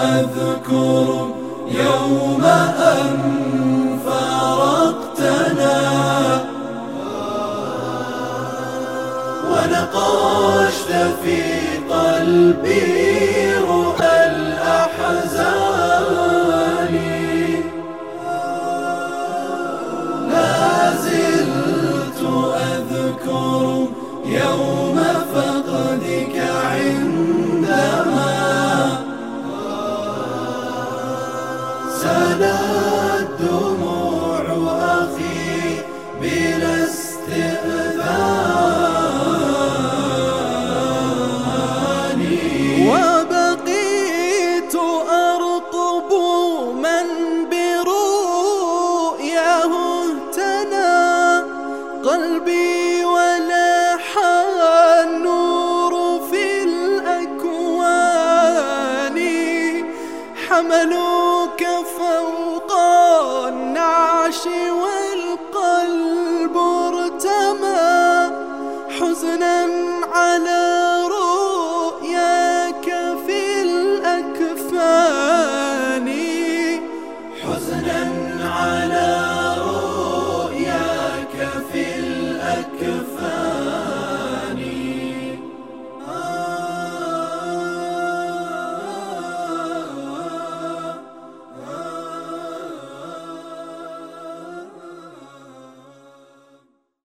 أذكر يوم أن فارقتنا ونقشت في قلبي رؤى الأحزان. لا زلت أذكر يوم وبقيت أرقب من برؤياه اهتنى قلبي ولاح النور في الأكوان حملوك فوق النعش والقلب ارتمى حزنا على